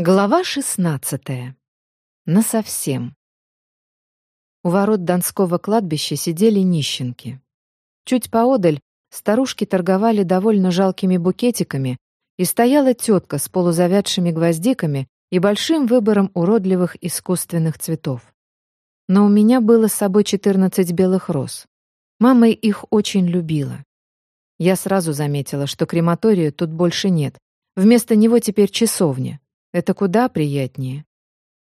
Глава шестнадцатая. Насовсем. У ворот Донского кладбища сидели нищенки. Чуть поодаль старушки торговали довольно жалкими букетиками, и стояла тетка с полузавядшими гвоздиками и большим выбором уродливых искусственных цветов. Но у меня было с собой четырнадцать белых роз. Мама их очень любила. Я сразу заметила, что крематория тут больше нет. Вместо него теперь часовня. Это куда приятнее.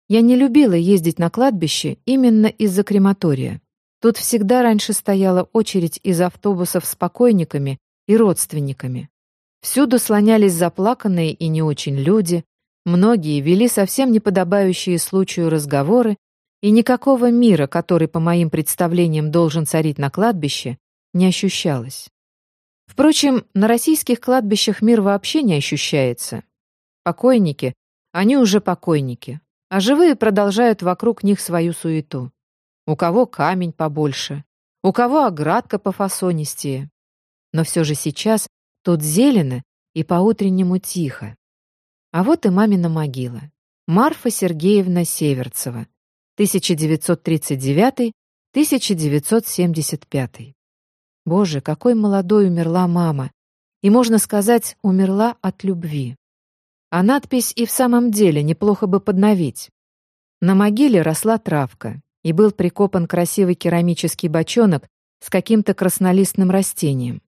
Я не любила ездить на кладбище именно из-за крематория. Тут всегда раньше стояла очередь из автобусов с покойниками и родственниками. Всюду слонялись заплаканные и не очень люди, многие вели совсем неподобающие случаю разговоры, и никакого мира, который, по моим представлениям, должен царить на кладбище, не ощущалось. Впрочем, на российских кладбищах мир вообще не ощущается. Покойники они уже покойники, а живые продолжают вокруг них свою суету. У кого камень побольше, у кого оградка пофасонистее. Но все же сейчас тут зелено и по-утреннему тихо. А вот и мамина могила. Марфа Сергеевна Северцева, 1939-1975. Боже, какой молодой умерла мама. И, можно сказать, умерла от любви. А надпись и в самом деле неплохо бы подновить. На могиле росла травка, и был прикопан красивый керамический бочонок с каким-то краснолистным растением.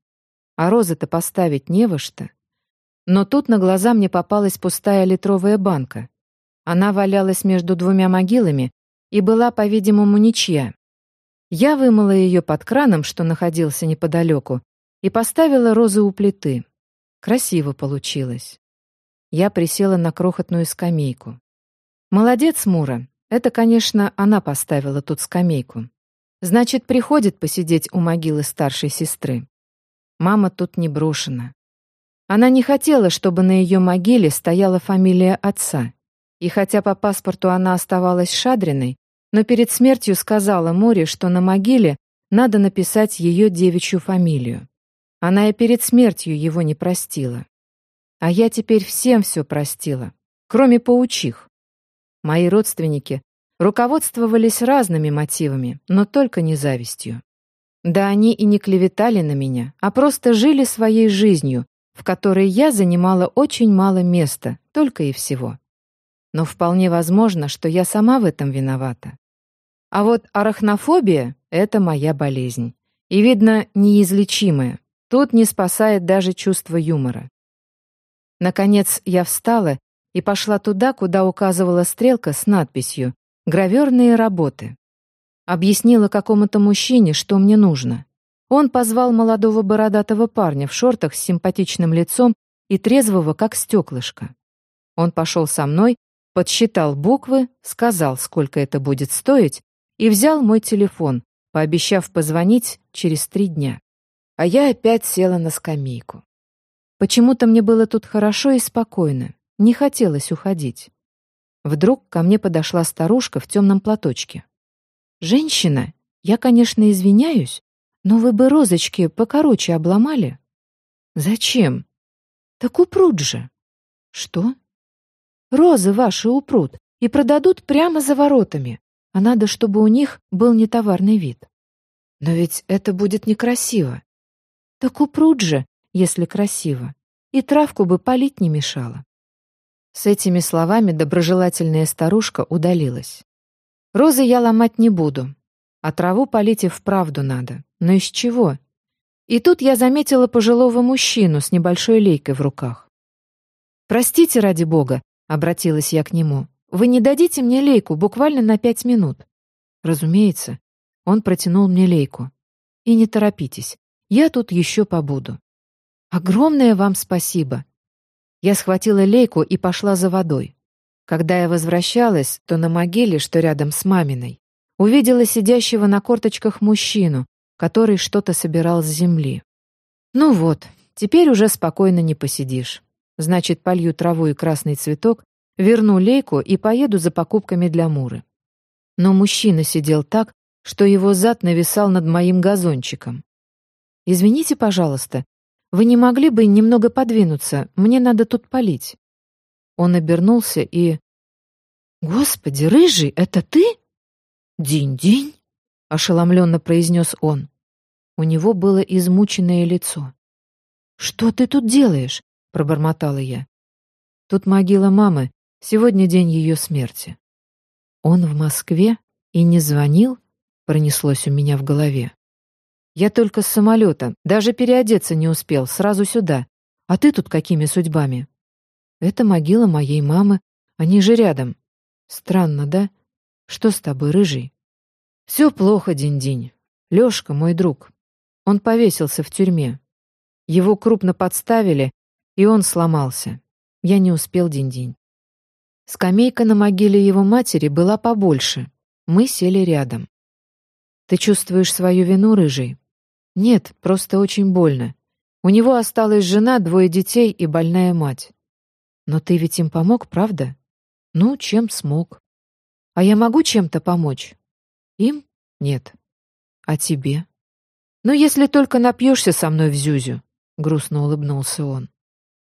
А розы-то поставить не во что. Но тут на глаза мне попалась пустая литровая банка. Она валялась между двумя могилами и была, по-видимому, ничья. Я вымыла ее под краном, что находился неподалеку, и поставила розы у плиты. Красиво получилось. Я присела на крохотную скамейку. Молодец, Мура. Это, конечно, она поставила тут скамейку. Значит, приходит посидеть у могилы старшей сестры. Мама тут не брошена. Она не хотела, чтобы на ее могиле стояла фамилия отца. И хотя по паспорту она оставалась Шадриной, но перед смертью сказала Море, что на могиле надо написать ее девичью фамилию. Она и перед смертью его не простила. А я теперь всем все простила, кроме паучих. Мои родственники руководствовались разными мотивами, но только не завистью. Да они и не клеветали на меня, а просто жили своей жизнью, в которой я занимала очень мало места, только и всего. Но вполне возможно, что я сама в этом виновата. А вот арахнофобия — это моя болезнь. И, видно, неизлечимая. Тут не спасает даже чувство юмора. Наконец я встала и пошла туда, куда указывала стрелка с надписью «Граверные работы». Объяснила какому-то мужчине, что мне нужно. Он позвал молодого бородатого парня в шортах с симпатичным лицом и трезвого, как стеклышко. Он пошел со мной, подсчитал буквы, сказал, сколько это будет стоить, и взял мой телефон, пообещав позвонить через три дня. А я опять села на скамейку. Почему-то мне было тут хорошо и спокойно, не хотелось уходить. Вдруг ко мне подошла старушка в темном платочке. «Женщина, я, конечно, извиняюсь, но вы бы розочки покороче обломали». «Зачем?» «Так упрут же». «Что?» «Розы ваши упрут и продадут прямо за воротами, а надо, чтобы у них был нетоварный вид». «Но ведь это будет некрасиво». «Так упрут же, если красиво, и травку бы полить не мешало. С этими словами доброжелательная старушка удалилась. Розы я ломать не буду, а траву полить и вправду надо. Но из чего? И тут я заметила пожилого мужчину с небольшой лейкой в руках. «Простите, ради бога», — обратилась я к нему, — «вы не дадите мне лейку буквально на пять минут?» Разумеется, он протянул мне лейку. «И не торопитесь, я тут еще побуду». Огромное вам спасибо. Я схватила лейку и пошла за водой. Когда я возвращалась, то на могиле, что рядом с маминой, увидела сидящего на корточках мужчину, который что-то собирал с земли. Ну вот, теперь уже спокойно не посидишь. Значит, полью траву и красный цветок, верну лейку и поеду за покупками для Муры. Но мужчина сидел так, что его зад нависал над моим газончиком. «Извините, пожалуйста, вы не могли бы немного подвинуться? Мне надо тут полить». Он обернулся и... «Господи, рыжий, это ты?» «Динь-динь!» — ошеломленно произнес он. У него было измученное лицо. «Что ты тут делаешь?» — пробормотала я. «Тут могила мамы. Сегодня день ее смерти». «Он в Москве и не звонил?» — пронеслось у меня в голове. «Я только с самолета, даже переодеться не успел, сразу сюда. А ты тут какими судьбами?» «Это могила моей мамы, они же рядом. Странно, да? Что с тобой, рыжий?» «Все плохо, Динь-Динь. Лешка, мой друг. Он повесился в тюрьме. Его крупно подставили, и он сломался. Я не успел день-день. Скамейка на могиле его матери была побольше. Мы сели рядом. «Ты чувствуешь свою вину, рыжий?» «Нет, просто очень больно. У него осталась жена, двое детей и больная мать. Но ты ведь им помог, правда? Ну, чем смог. А я могу чем-то помочь? Им? Нет. А тебе? Ну, если только напьешься со мной в Зюзю. — грустно улыбнулся он.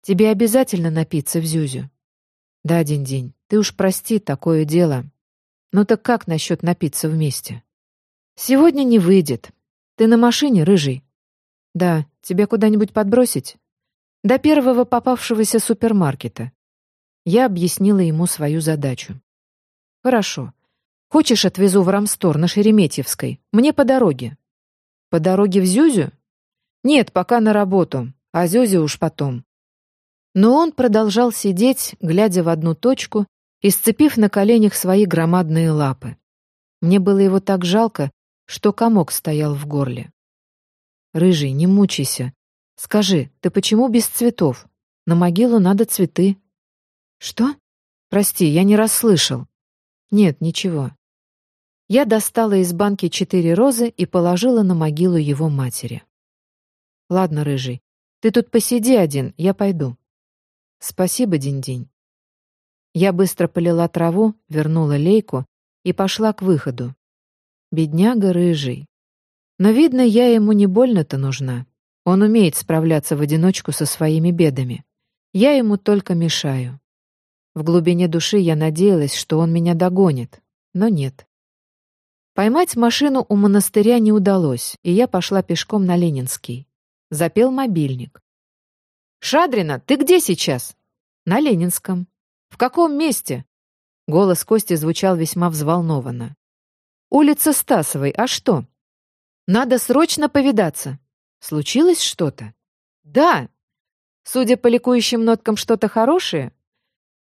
«Тебе обязательно напиться в Зюзю?» «Да, Динь-Динь, ты уж прости, такое дело. Ну так как насчет напиться вместе?» «Сегодня не выйдет. Ты на машине, рыжий?» «Да, тебя куда-нибудь подбросить?» «До первого попавшегося супермаркета». Я объяснила ему свою задачу. «Хорошо. Хочешь, отвезу в Рамстор на Шереметьевской? Мне по дороге». «По дороге в Зюзю?» «Нет, пока на работу, а Зюзе уж потом». Но он продолжал сидеть, глядя в одну точку и сцепив на коленях свои громадные лапы. Мне было его так жалко, что комок стоял в горле. «Рыжий, не мучайся. Скажи, ты почему без цветов? На могилу надо цветы». «Что? Прости, я не расслышал». «Нет, ничего». Я достала из банки четыре розы и положила на могилу его матери. Ладно, рыжий, ты тут посиди один, я пойду. Спасибо, Динь-Динь. Я быстро полила траву, вернула лейку и пошла к выходу. Бедняга рыжий. Но, видно, я ему не больно-то нужна. Он умеет справляться в одиночку со своими бедами. Я ему только мешаю. В глубине души я надеялась, что он меня догонит, но нет. Поймать машину у монастыря не удалось, и я пошла пешком на Ленинский. Запел мобильник. «Шадрина, ты где сейчас?» «На Ленинском». «В каком месте?» Голос Кости звучал весьма взволнованно. «Улица Стасовой, а что?» «Надо срочно повидаться. Случилось что-то?» «Да!» «Судя по ликующим ноткам, что-то хорошее?»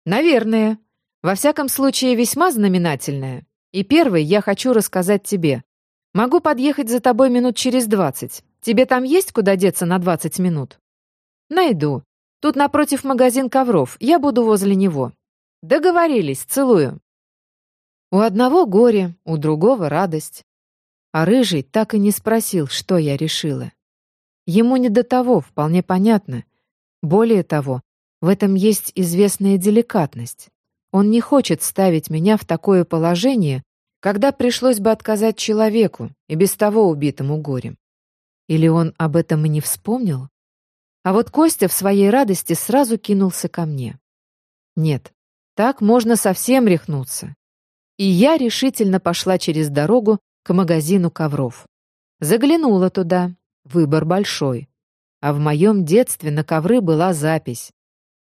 «Наверное. Во всяком случае, весьма знаменательное. И первый я хочу рассказать тебе. Могу подъехать за тобой минут через двадцать. Тебе там есть куда деться на 20 минут? Найду. Тут напротив магазин ковров. Я буду возле него. Договорились. Целую. У одного горе, у другого радость. А рыжий так и не спросил, что я решила. Ему не до того, вполне понятно. Более того, в этом есть известная деликатность. Он не хочет ставить меня в такое положение, когда пришлось бы отказать человеку, и без того убитому горем. Или он об этом и не вспомнил? А вот Костя в своей радости сразу кинулся ко мне. Нет, так можно совсем рехнуться. И я решительно пошла через дорогу к магазину ковров. Заглянула туда. Выбор большой. А в моем детстве на ковры была запись.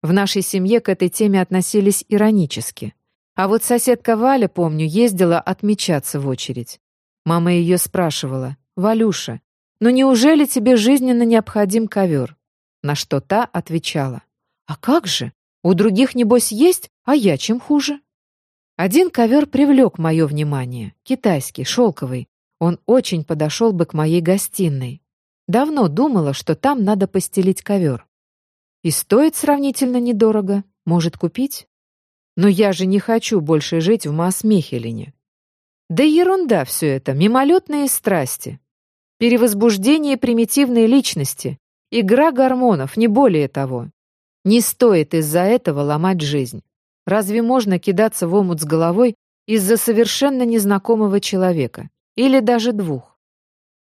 В нашей семье к этой теме относились иронически. А вот соседка Валя, помню, ездила отмечаться в очередь. Мама ее спрашивала, «Валюша, «Но неужели тебе жизненно необходим ковер?» На что та отвечала. «А как же? У других, небось, есть, а я чем хуже?» Один ковер привлек мое внимание. Китайский, шелковый. Он очень подошел бы к моей гостиной. Давно думала, что там надо постелить ковер. И стоит сравнительно недорого. Может, купить? Но я же не хочу больше жить в Масмехелине. Да ерунда все это, мимолетные страсти. Перевозбуждение примитивной личности, игра гормонов, не более того. Не стоит из-за этого ломать жизнь. Разве можно кидаться в омут с головой из-за совершенно незнакомого человека? Или даже двух?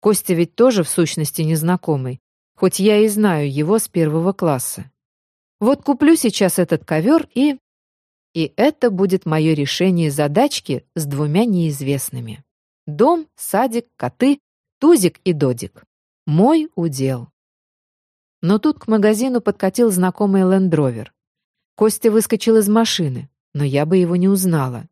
Костя ведь тоже в сущности незнакомый, хоть я и знаю его с первого класса. Вот куплю сейчас этот ковер и... И это будет мое решение задачки с двумя неизвестными. Дом, садик, коты, тузик и додик. Мой удел. Но тут к магазину подкатил знакомый лендровер. Костя выскочил из машины, но я бы его не узнала.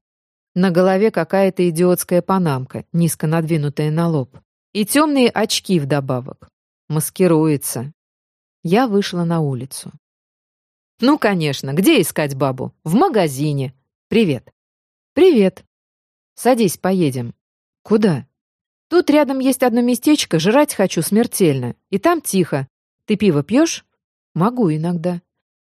На голове какая-то идиотская панамка, низко надвинутая на лоб. И темные очки вдобавок. Маскируется. Я вышла на улицу. «Ну, конечно, где искать бабу? В магазине. Привет». «Привет». «Садись, поедем». «Куда?» «Тут рядом есть одно местечко, жрать хочу смертельно. И там тихо. Ты пиво пьешь?» «Могу иногда».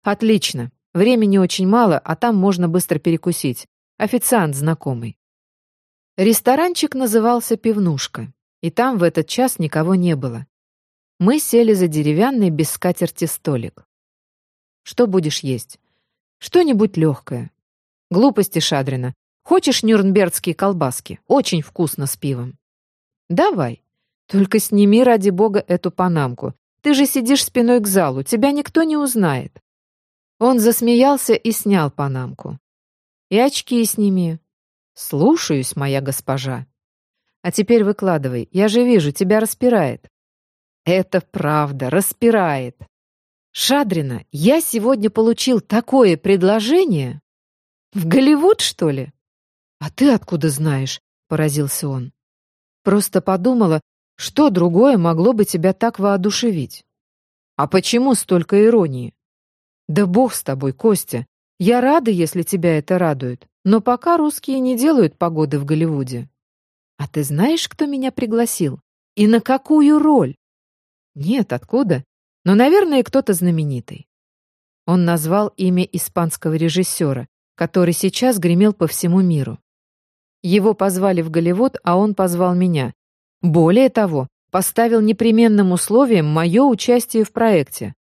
«Отлично. Времени очень мало, а там можно быстро перекусить. Официант знакомый». Ресторанчик назывался «Пивнушка». И там в этот час никого не было. Мы сели за деревянный без скатерти столик. Что будешь есть? Что-нибудь легкое. Глупости, Шадрина. Хочешь нюрнбергские колбаски? Очень вкусно с пивом. Давай. Только сними, ради бога, эту панамку. Ты же сидишь спиной к залу, тебя никто не узнает. Он засмеялся и снял панамку. И очки сними. Слушаюсь, моя госпожа. А теперь выкладывай. Я же вижу, тебя распирает. Это правда, распирает. Шадрина, я сегодня получил такое предложение. В Голливуд, что ли? А ты откуда знаешь? Поразился он. Просто подумала, что другое могло бы тебя так воодушевить. А почему столько иронии? Да бог с тобой, Костя. Я рада, если тебя это радует. Но пока русские не делают погоды в Голливуде. «А ты знаешь, кто меня пригласил? И на какую роль?» «Нет, откуда? Но, наверное, кто-то знаменитый». Он назвал имя испанского режиссера, который сейчас гремел по всему миру. Его позвали в Голливуд, а он позвал меня. Более того, поставил непременным условием мое участие в проекте.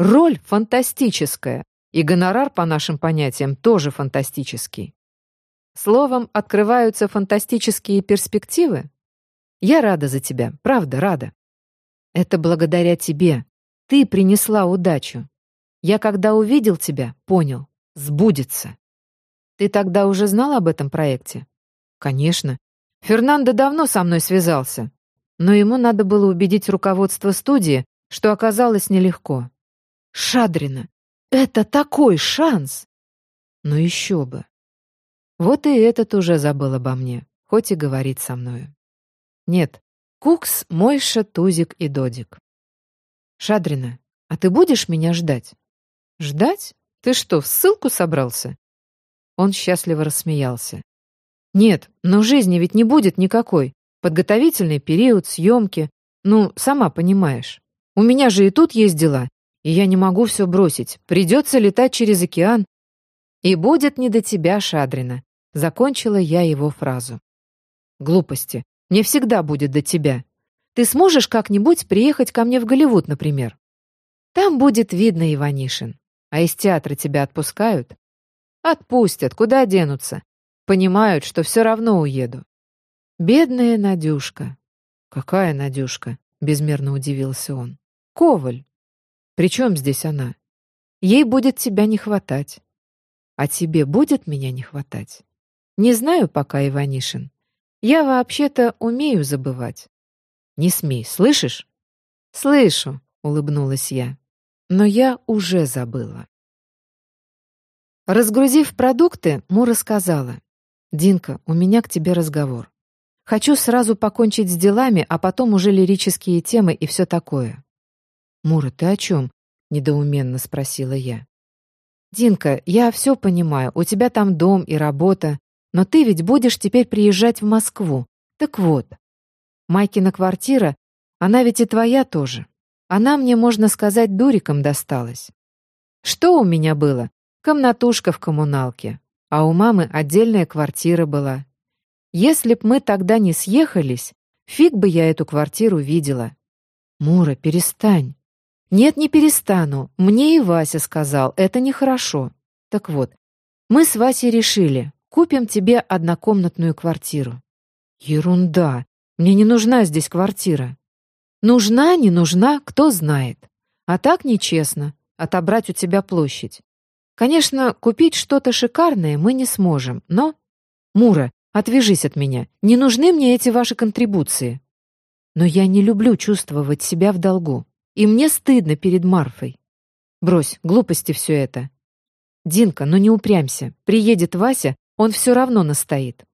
Роль фантастическая, и гонорар, по нашим понятиям, тоже фантастический. Словом, открываются фантастические перспективы. Я рада за тебя, правда рада. Это благодаря тебе. Ты принесла удачу. Я, когда увидел тебя, понял, сбудется. Ты тогда уже знал об этом проекте? Конечно. Фернандо давно со мной связался. Но ему надо было убедить руководство студии, что оказалось нелегко. Шадрина, это такой шанс! Ну еще бы. Вот и этот уже забыл обо мне, хоть и говорит со мною. Нет, Кукс, Мойша, Тузик и Додик. Шадрина, а ты будешь меня ждать? Ждать? Ты что, в ссылку собрался? Он счастливо рассмеялся. Нет, но жизни ведь не будет никакой. Подготовительный период, съемки. Ну, сама понимаешь. У меня же и тут есть дела, и я не могу все бросить. Придется летать через океан. И будет не до тебя, Шадрина. Закончила я его фразу. Глупости. Мне всегда будет до тебя. Ты сможешь как-нибудь приехать ко мне в Голливуд, например? Там будет видно Иванишин. А из театра тебя отпускают? Отпустят, куда денутся? Понимают, что все равно уеду. Бедная Надюшка. Какая Надюшка? Безмерно удивился он. Коваль. При чем здесь она? Ей будет тебя не хватать. А тебе будет меня не хватать? Не знаю пока, Иванишин. Я вообще-то умею забывать. Не смей, слышишь? Слышу, улыбнулась я. Но я уже забыла. Разгрузив продукты, Мура сказала. «Динка, у меня к тебе разговор. Хочу сразу покончить с делами, а потом уже лирические темы и все такое». «Мура, ты о чем?» — недоуменно спросила я. «Динка, я все понимаю, у тебя там дом и работа, но ты ведь будешь теперь приезжать в Москву. Так вот, Майкина квартира, она ведь и твоя тоже. Она мне, можно сказать, дуриком досталась. Что у меня было? Комнатушка в коммуналке. А у мамы отдельная квартира была. Если б мы тогда не съехались, фиг бы я эту квартиру видела. Мура, перестань. Нет, не перестану. Мне и Вася сказал, это нехорошо. Так вот, мы с Васей решили, Купим тебе однокомнатную квартиру». «Ерунда! Мне не нужна здесь квартира». «Нужна, не нужна, кто знает. А так нечестно. отобрать у тебя площадь. Конечно, купить что-то шикарное мы не сможем, но... Мура, отвяжись от меня. Не нужны мне эти ваши контрибуции. Но я не люблю чувствовать себя в долгу. И мне стыдно перед Марфой. Брось, глупости все это. Динка, ну не упрямься. Приедет Вася, он все равно настоит.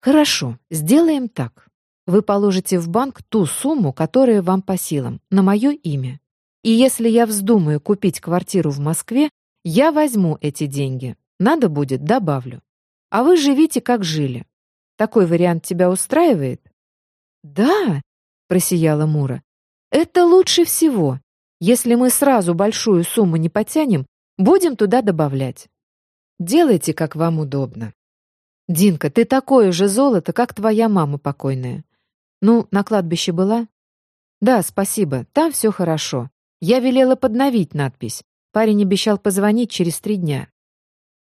Хорошо, сделаем так. Вы положите в банк ту сумму, которая вам по силам, на мое имя. И если я вздумаю купить квартиру в Москве, я возьму эти деньги. Надо будет, добавлю. А вы живите, как жили. Такой вариант тебя устраивает? Да, просияла Мура. Это лучше всего. Если мы сразу большую сумму не потянем, будем туда добавлять. Делайте, как вам удобно. Динка, ты такое же золото, как твоя мама покойная. Ну, на кладбище была? Да, спасибо, там все хорошо. Я велела подновить надпись. Парень обещал позвонить через три дня.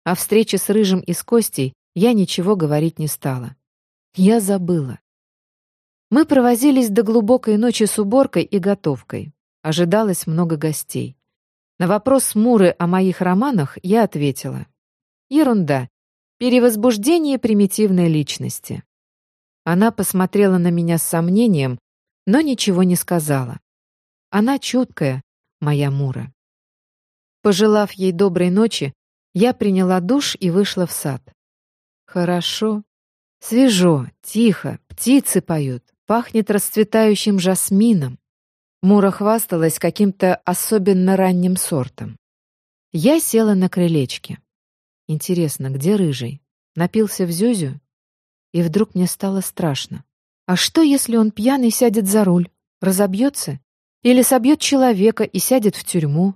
О встрече с Рыжим и с Костей я ничего говорить не стала. Я забыла. Мы провозились до глубокой ночи с уборкой и готовкой. Ожидалось много гостей. На вопрос Муры о моих романах я ответила. Ерунда. Перевозбуждение примитивной личности. Она посмотрела на меня с сомнением, но ничего не сказала. Она чуткая, моя Мура. Пожелав ей доброй ночи, я приняла душ и вышла в сад. Хорошо. Свежо, тихо, птицы поют, пахнет расцветающим жасмином. Мура хвасталась каким-то особенно ранним сортом. Я села на крылечке. Интересно, где рыжий? Напился в зюзю? И вдруг мне стало страшно. А что, если он пьяный сядет за руль, разобьется? Или собьет человека и сядет в тюрьму?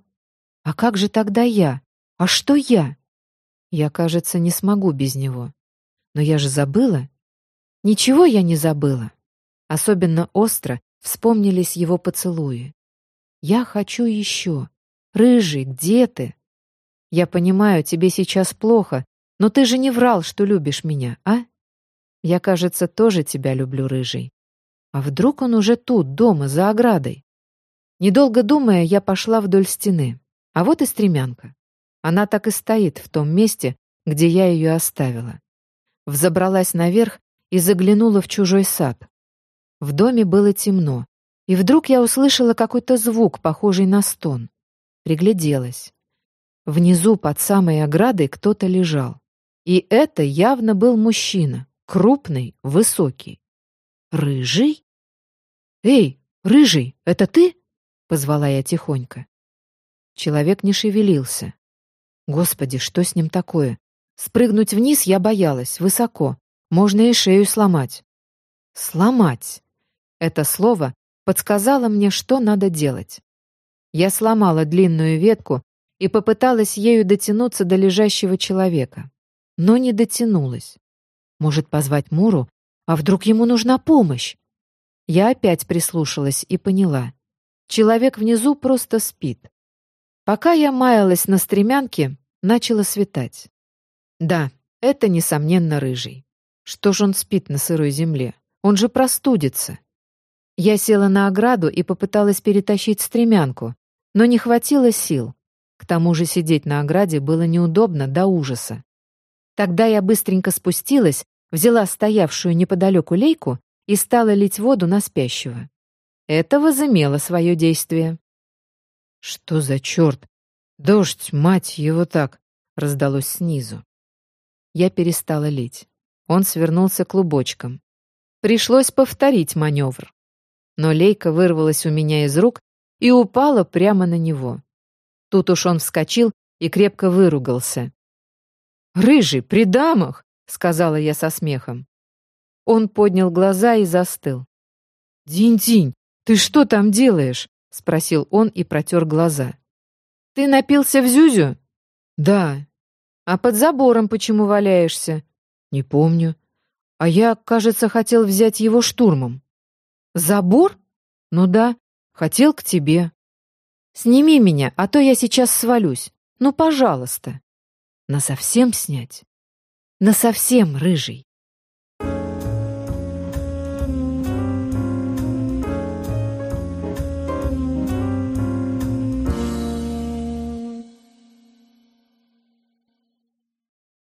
А как же тогда я? А что я? Я, кажется, не смогу без него. Но я же забыла. Ничего я не забыла. Особенно остро вспомнились его поцелуи. Я хочу еще. Рыжий, где ты? Я понимаю, тебе сейчас плохо, но ты же не врал, что любишь меня, а? Я, кажется, тоже тебя люблю, рыжий. А вдруг он уже тут, дома, за оградой? Недолго думая, я пошла вдоль стены. А вот и стремянка. Она так и стоит в том месте, где я ее оставила. Взобралась наверх и заглянула в чужой сад. В доме было темно, и вдруг я услышала какой-то звук, похожий на стон. Пригляделась. Внизу, под самой оградой, кто-то лежал. И это явно был мужчина. Крупный, высокий. Рыжий? «Эй, рыжий, это ты?» — позвала я тихонько. Человек не шевелился. Господи, что с ним такое? Спрыгнуть вниз я боялась, высоко. Можно и шею сломать. Сломать. Это слово подсказало мне, что надо делать. Я сломала длинную ветку и попыталась ею дотянуться до лежащего человека, но не дотянулась. Может, позвать Муру? А вдруг ему нужна помощь? Я опять прислушалась и поняла. Человек внизу просто спит. Пока я маялась на стремянке, начало светать. Да, это, несомненно, рыжий. Что ж он спит на сырой земле? Он же простудится. Я села на ограду и попыталась перетащить стремянку, но не хватило сил. К тому же сидеть на ограде было неудобно до ужаса. Тогда я быстренько спустилась взяла стоявшую неподалеку лейку и стала лить воду на спящего. Это возымело свое действие. «Что за черт? Дождь, мать его так!» — раздалось снизу. Я перестала лить. Он свернулся клубочком. Пришлось повторить маневр. Но лейка вырвалась у меня из рук и упала прямо на него. Тут уж он вскочил и крепко выругался. «Рыжий, при дамах! сказала я со смехом. Он поднял глаза и застыл. «Динь-динь, ты что там делаешь?» — спросил он и протер глаза. «Ты напился в Зюзю?» «Да». «А под забором почему валяешься?» «Не помню. А я, кажется, хотел взять его штурмом». «Забор?» «Ну да, хотел к тебе». «Сними меня, а то я сейчас свалюсь. Ну, пожалуйста». «Насовсем снять?» насовсем рыжий.